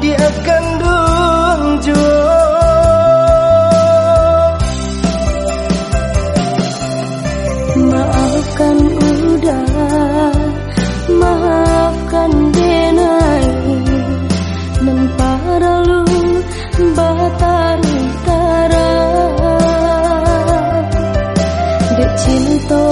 dia kandung Maafkan udah Maafkan denai. Dan paralu bataru tara De cinta